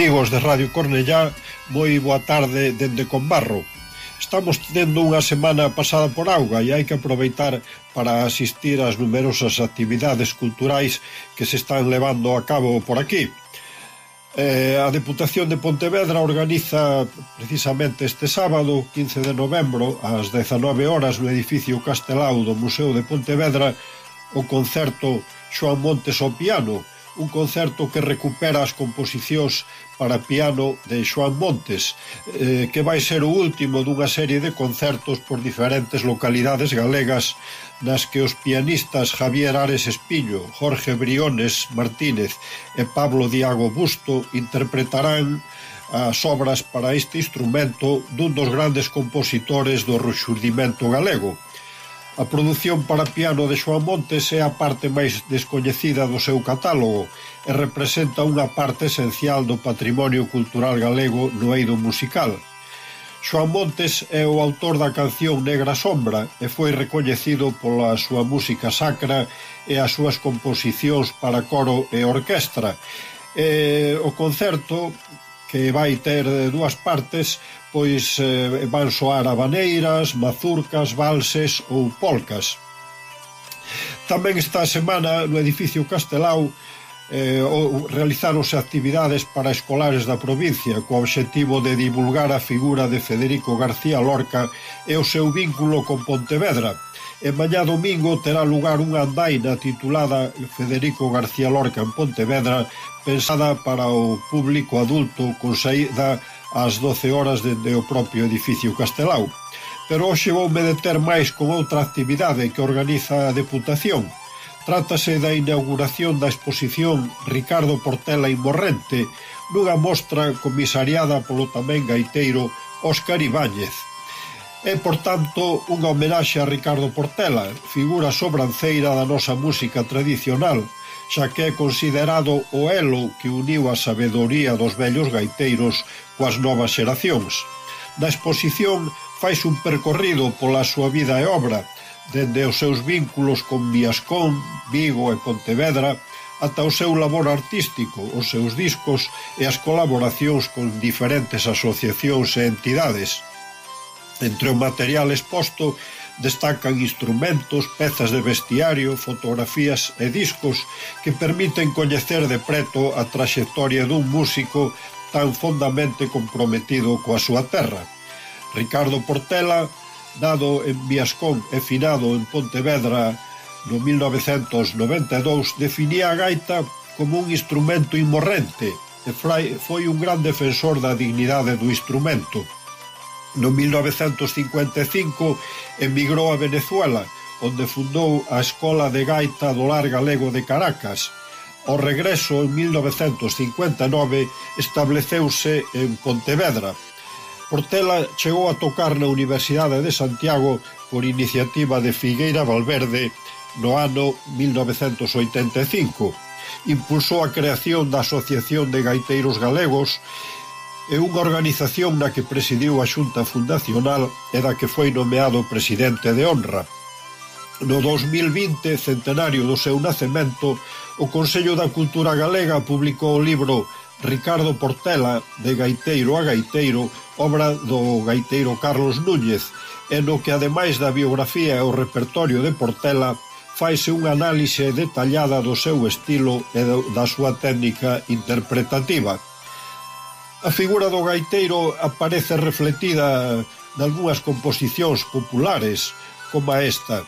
amigos de Radio Cornellá, moi boa tarde dende Conbarro. Estamos tendo unha semana pasada por auga e hai que aproveitar para asistir ás numerosas actividades culturais que se están levando a cabo por aquí. Eh, a Deputación de Pontevedra organiza precisamente este sábado, 15 de novembro, ás 19 horas no edificio Castelao do Museo de Pontevedra, o concerto Xoan Montes ao piano, un concerto que recupera as composicións para piano de Xoan Montes, eh, que vai ser o último dunha serie de concertos por diferentes localidades galegas nas que os pianistas Javier Ares Espiño, Jorge Briones Martínez e Pablo Diago Busto interpretarán as obras para este instrumento dun dos grandes compositores do rexurdimento galego, A produción para piano de Xoán Montes é a parte máis descoñecida do seu catálogo e representa unha parte esencial do patrimonio cultural galego no eido musical. Xoán Montes é o autor da canción Negra Sombra e foi recoñecido pola súa música sacra e as súas composicións para coro e orquestra, e o concerto que vai ter eh, dúas partes, pois eh, van soar habaneiras, mazurcas, valses ou polcas. Tamén esta semana no edificio Castelao eh, realizaronse actividades para escolares da provincia co obxectivo de divulgar a figura de Federico García Lorca e o seu vínculo con Pontevedra E mañá domingo terá lugar unha andaina titulada Federico García Lorca en Pontevedra pensada para o público adulto con saída ás 12 horas dende o propio edificio Castelao. Pero hoxe voume deter máis con outra actividade que organiza a Deputación, Trátase da inauguración da exposición Ricardo Portela e Morrente nunha mostra comisariada polo tamén gaiteiro Óscar Ibáñez. É, por tanto, unha homenaxe a Ricardo Portela, figura sobranceira da nosa música tradicional, xa que é considerado o elo que uniu a sabedoría dos vellos gaiteiros coas novas xeracións. Na exposición fais un percorrido pola súa vida e obra, dende os seus vínculos con Viascón, Vigo e Pontevedra, ata o seu labor artístico, os seus discos e as colaboracións con diferentes asociacións e entidades. Entre o material exposto destacan instrumentos, pezas de vestiario, fotografías e discos que permiten coñecer de preto a traxectoria dun músico tan fondamente comprometido coa súa terra. Ricardo Portela, dado en Viascón e finado en Pontevedra no 1992, definía a gaita como un instrumento imorrente e foi un gran defensor da dignidade do instrumento. No 1955 emigrou a Venezuela, onde fundou a Escola de Gaita do Lar Galego de Caracas. Ao regreso, en 1959, estableceuse en Pontevedra. Portela chegou a tocar na Universidade de Santiago por iniciativa de Figueira Valverde no ano 1985. Impulsou a creación da Asociación de Gaiteiros Galegos e unha organización na que presidiu a Xunta Fundacional e da que foi nomeado presidente de honra. No 2020, centenario do seu nacemento, o Consello da Cultura Galega publicou o libro Ricardo Portela, de Gaiteiro a Gaiteiro, obra do gaiteiro Carlos Núñez, e no que ademais da biografía e o repertorio de Portela, faise unha análise detallada do seu estilo e da súa técnica interpretativa. A figura do gaiteiro aparece refletida nalgúas composicións populares, como esta.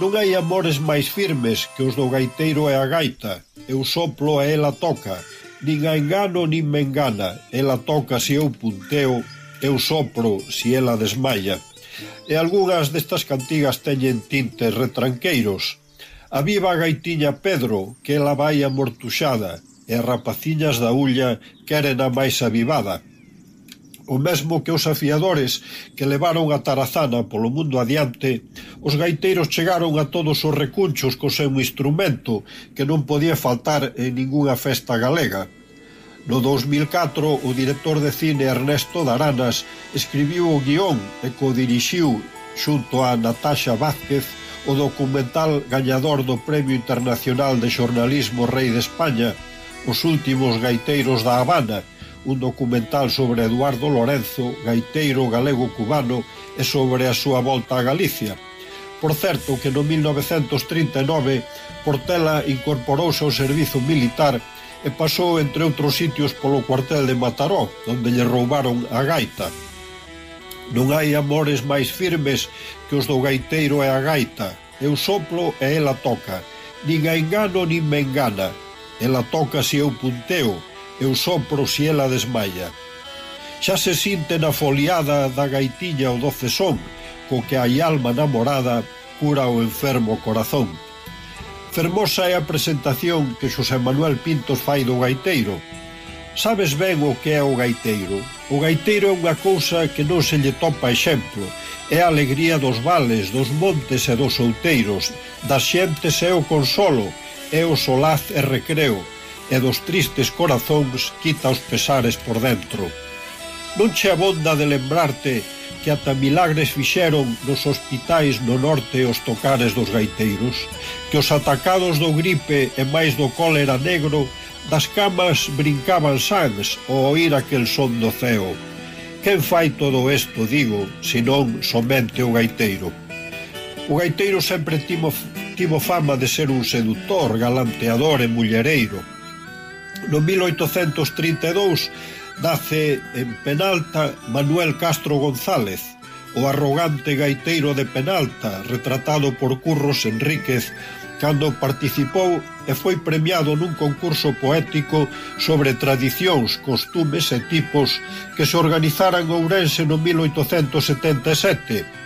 Non hai amores máis firmes que os do gaiteiro e a gaita. Eu soplo e ela toca. Nin a engano nin me engana. Ela toca se eu punteo, eu sopro se ela desmaia. E algunhas destas cantigas teñen tintes retranqueiros. A viva gaitiña Pedro, que ela vai amortuxada, e rapaciñas da Ulla queren a máis avivada. O mesmo que os afiadores que levaron a tarazana polo mundo adiante, os gaiteiros chegaron a todos os recunchos co seu instrumento que non podía faltar en ningunha festa galega. No 2004, o director de cine Ernesto Daranas escribiu o guión e co-dirixiu xunto a Natasha Vázquez o documental gañador do Premio Internacional de Xornalismo Rei de España Os últimos gaiteiros da Habana, un documental sobre Eduardo Lorenzo, gaiteiro galego-cubano, e sobre a súa volta a Galicia. Por certo que no 1939 Portela incorporouse ao servizo militar e pasou entre outros sitios polo cuartel de Mataró, onde lle roubaron a gaita. Non hai amores máis firmes que os do gaiteiro e a gaita. Eu soplo e ela toca. Nin a engano nin me engana Ela toca se eu punteo, eu sopro se ela desmaia. Xa se sinte na foliada da gaitiña o doce son, co que hai alma namorada cura o enfermo corazón. Fermosa é a presentación que Xosé Manuel Pintos fai do gaiteiro. Sabes ben o que é o gaiteiro. O gaiteiro é unha cousa que non se lle topa exemplo. É a alegría dos vales, dos montes e dos outeiros, das xentes é o consolo, é o solaz e recreo, e dos tristes corazóns quita os pesares por dentro. Non che abonda de lembrarte que ata milagres fixeron nos hospitais no norte os tocares dos gaiteiros, que os atacados do gripe e máis do cólera negro das camas brincaban sans ao oír aquel son do ceo. Quen fai todo isto, digo, senón somente o gaiteiro? O gaiteiro sempre tivo tivo fama de ser un seductor, galanteador e mullereiro. No 1832 nace en Penalta Manuel Castro González, o arrogante gaiteiro de Penalta, retratado por Curros Enríquez, cando participou e foi premiado nun concurso poético sobre tradicións, costumes e tipos que se organizaran en Ourense no 1877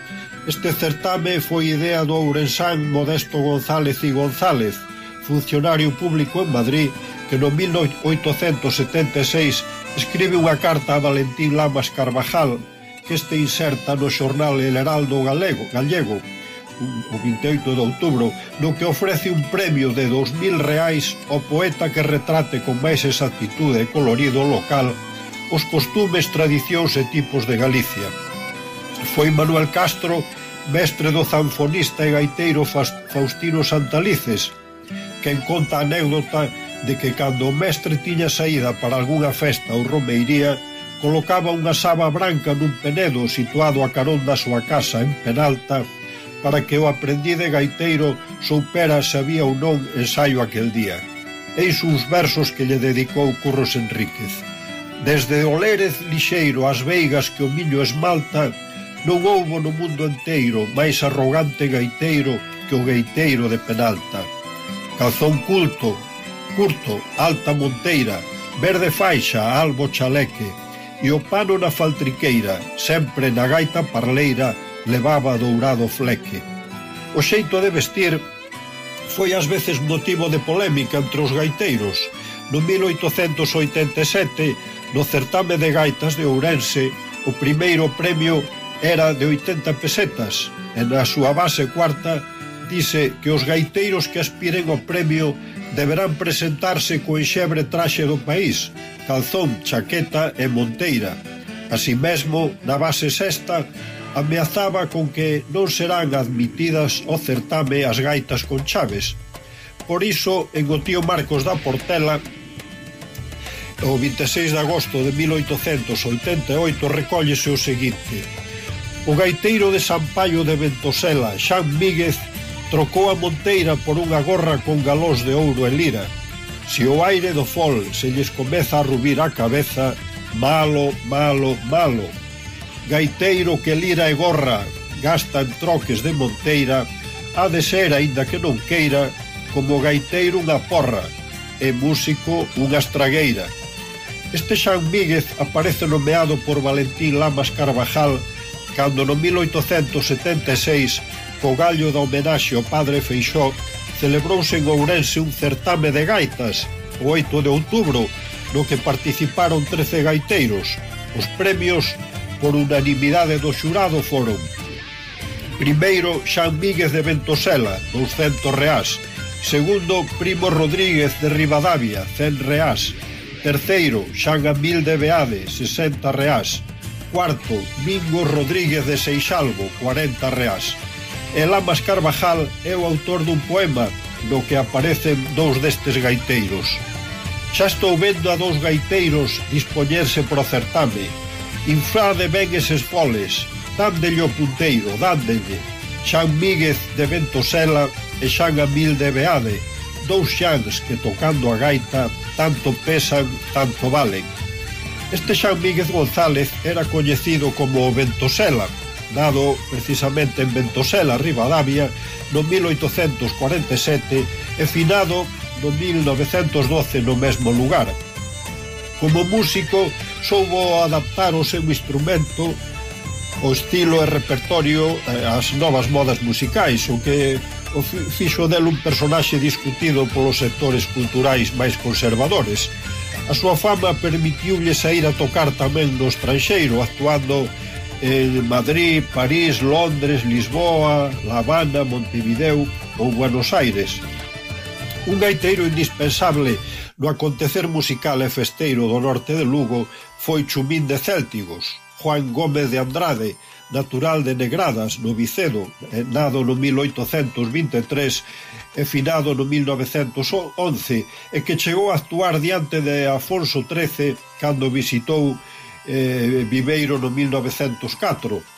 Este certame foi idea do ourensán Modesto González y González, funcionario público en Madrid, que no 1876 escribe unha carta a Valentín Lamas Carvajal, que este inserta no xornal El Heraldo Galego, Gallego, o 28 de outubro, no que ofrece un premio de 2.000 reais ao poeta que retrate con máis exactitude e colorido local os costumes, tradicións e tipos de Galicia. Foi Manuel Castro mestre do zanfonista e gaiteiro Faustino Santalices, quen conta a anécdota de que cando o mestre tiña saída para algunha festa ou romeiría, colocaba unha saba branca nun penedo situado a carón da súa casa en Penalta para que o aprendí de gaiteiro soupera se había ou non ensaio aquel día. Eis uns versos que lle dedicou Curros Enríquez. Desde o Lérez lixeiro ás veigas que o miño esmalta, Non houbo no mundo inteiro máis arrogante gaiteiro que o gaiteiro de Penalta. Calzón culto, curto, alta monteira, verde faixa, albo chaleque, e o pano na faltriqueira, sempre na gaita parleira, levaba dourado fleque. O xeito de vestir foi ás veces motivo de polémica entre os gaiteiros. No 1887, no certame de gaitas de Ourense, o primeiro premio era de 80 pesetas e na súa base cuarta dice que os gaiteiros que aspiren ao premio deberán presentarse co enxebre traxe do país, calzón, chaqueta e monteira. Así mesmo, na base sexta, ameazaba con que non serán admitidas ao certame as gaitas con chaves. Por iso, en o tío Marcos da Portela, o 26 de agosto de 1888 recóllese o seguinte O gaiteiro de Sampaio de Ventosela, Xan Míguez, trocou a monteira por unha gorra con galós de ouro e lira. Se o aire do fol se lles comeza a rubir a cabeza, malo, malo, malo. Gaiteiro que lira e gorra gasta en troques de monteira, ha de ser, aínda que non queira, como gaiteiro unha porra e músico unha estragueira. Este Xan Míguez aparece nomeado por Valentín Lamas Carvajal cando no 1876, co gallo da homenaxe ao padre Feixó, celebrouse en Ourense un certame de gaitas, o 8 de outubro, no que participaron 13 gaiteiros. Os premios, por unanimidade do xurado, foron Primeiro, Xan Míguez de Ventosela, 200 reás. Segundo, Primo Rodríguez de Rivadavia, 100 reás. Terceiro, Xan Amil de Beade, 60 reás. Cuarto, Mingo Rodríguez de Seixalvo, 40 reais. E Lamas Carvajal é o autor dun poema no que aparecen dous destes gaiteiros. Xa estou vendo a dous gaiteiros dispoñerse pro certame. Infrade ben eses foles, dándelle o punteiro, dándelle. Xan Míguez de Ventosela e Xan Amil de Beade, dous xans que tocando a gaita tanto pesan, tanto valen Este Xan Míguez González era coñecido como Ventosela, dado precisamente en Ventosela, Rivadavia, no 1847 e finado no 1912 no mesmo lugar. Como músico, soubo adaptar o seu instrumento o estilo e repertorio eh, ás novas modas musicais, o que o fixo del un personaxe discutido polos sectores culturais máis conservadores. A súa fama permitiulle sair a tocar tamén no estranxeiro, actuando en Madrid, París, Londres, Lisboa, La Habana, Montevideo ou Buenos Aires. Un gaiteiro indispensable no acontecer musical e festeiro do norte de Lugo foi Chumín de Céltigos, Juan Gómez de Andrade, natural de Negradas, no Vicedo, eh, nado no 1823 e finado no 1911, e que chegou a actuar diante de Afonso XIII cando visitou eh, Viveiro no 1904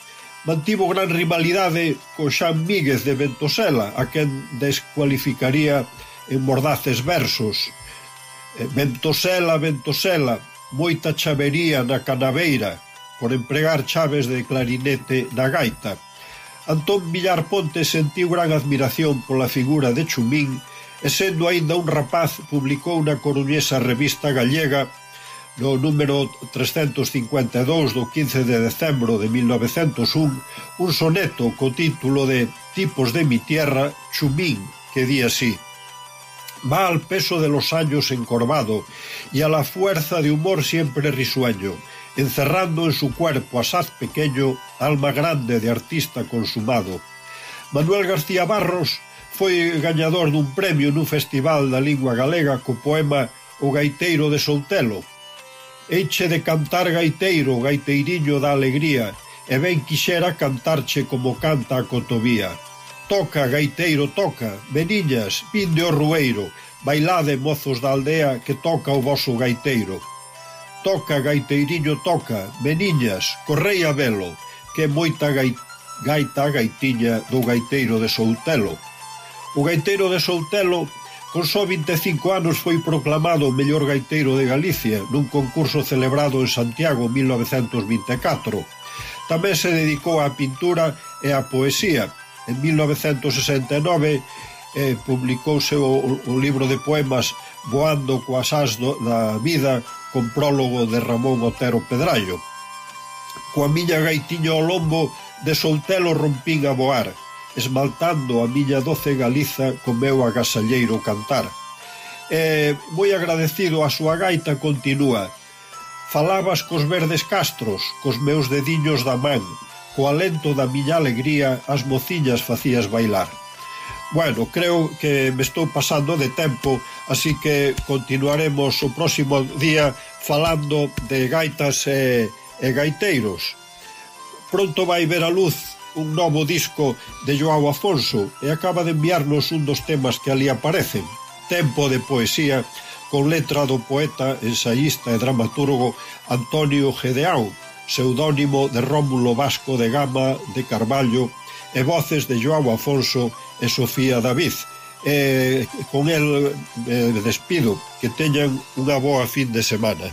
mantivo gran rivalidade co Xan Míguez de Ventosela, a quen descualificaría en mordaces versos. Eh, Ventosela, Ventosela, moita chavería na canaveira, por empregar chaves de clarinete na gaita. Antón Villar Ponte sentiu gran admiración pola figura de Chumín e sendo aínda un rapaz publicou na coruñesa revista gallega no número 352 do 15 de decembro de 1901 un soneto co título de Tipos de mi tierra, Chumín, que di así va al peso de los años encorvado y a la fuerza de humor siempre risueño encerrando en su cuerpo asaz pequeño, alma grande de artista consumado. Manuel García Barros foi gañador dun premio nun festival da lingua galega co poema O gaiteiro de Soutelo. Eiche de cantar gaiteiro, gaiteiriño da alegría, e ben quixera cantarche como canta a cotovía. Toca, gaiteiro, toca, meniñas, vinde o rueiro, bailade, mozos da aldea, que toca o vosso gaiteiro. Toca, gaiteiriño, toca, meniñas, correi a velo, que moita gaita, gaita gaitiña do gaiteiro de Soutelo. O gaiteiro de Soutelo Con só 25 anos foi proclamado o mellor gaiteiro de Galicia nun concurso celebrado en Santiago 1924. Tamén se dedicou á pintura e á poesía. En 1969 eh, publicouse o, o libro de poemas Voando coas as do, da vida con prólogo de Ramón Otero Pedrallo. Coa miña gaitiña ao lombo de soltelo rompín a voar, esmaltando a miña doce Galiza co meu agasalleiro cantar. E, moi agradecido a súa gaita continúa, Falabas cos verdes castros, cos meus dediños da man, co alento da miña alegría as mociñas facías bailar. Bueno, creo que me estou pasando de tempo, así que continuaremos o próximo día falando de gaitas e, e gaiteiros. Pronto vai ver a luz un novo disco de Joao Afonso e acaba de enviarnos un dos temas que ali aparecen. Tempo de poesía con letra do poeta, ensayista e dramaturgo Antonio Gedeau, pseudónimo de Rómulo Vasco de Gama de Carballo e voces de Joao Afonso e e Sofía David. E con el eh, despido, que teñan unha boa fin de semana.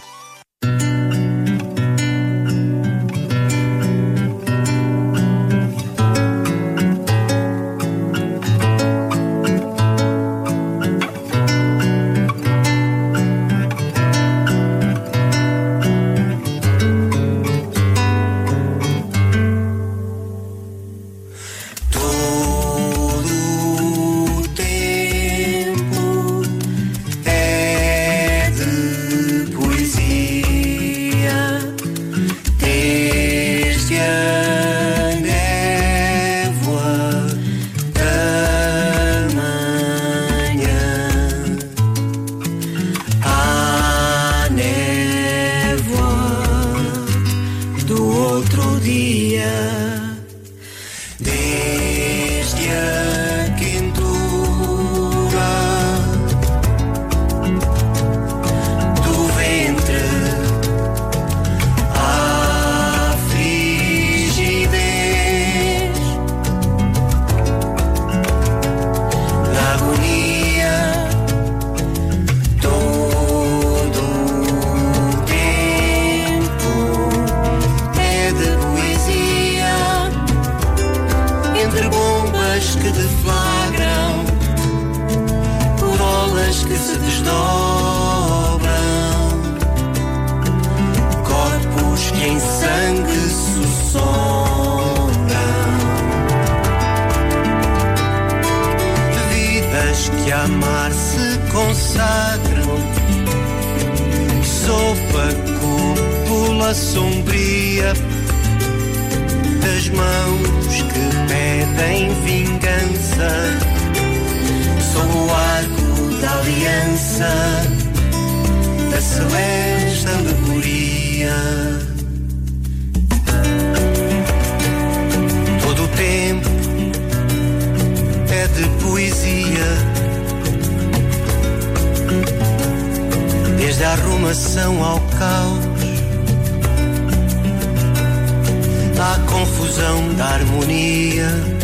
amar se consagram. Sopa, cúpula sombria das mãos que pedem vingança. Sou o arco da aliança da celeste alegoria. Todo o tempo é de poesia Desde a arrumação ao caos à confusão da harmonia.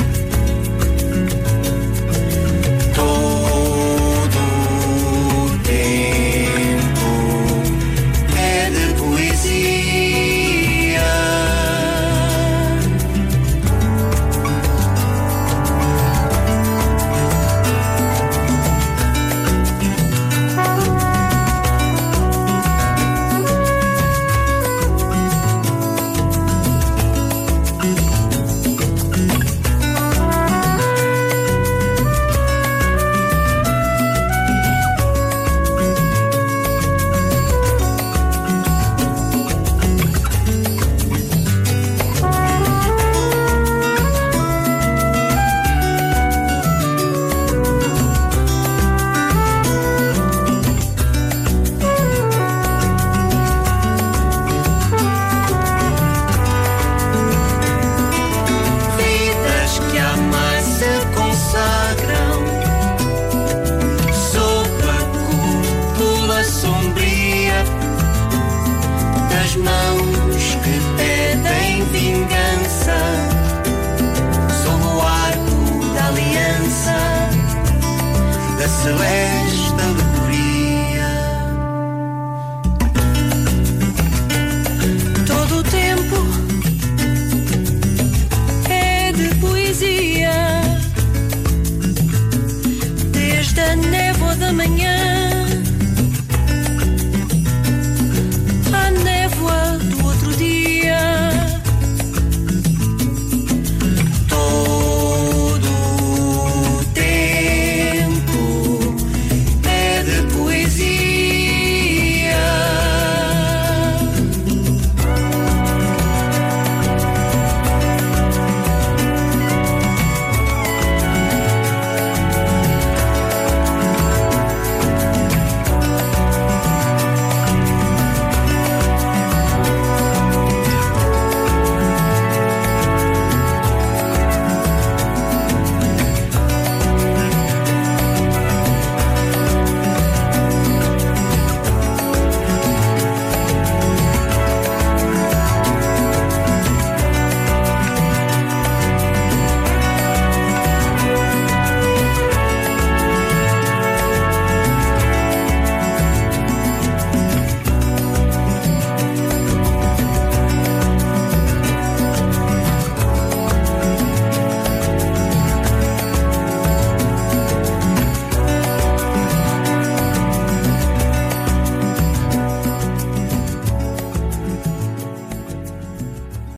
sombria das mãos que pedem vingança. Sob o arco da aliança da celeste alegoria. Todo o tempo é de poesia, desde a névoa da manhã.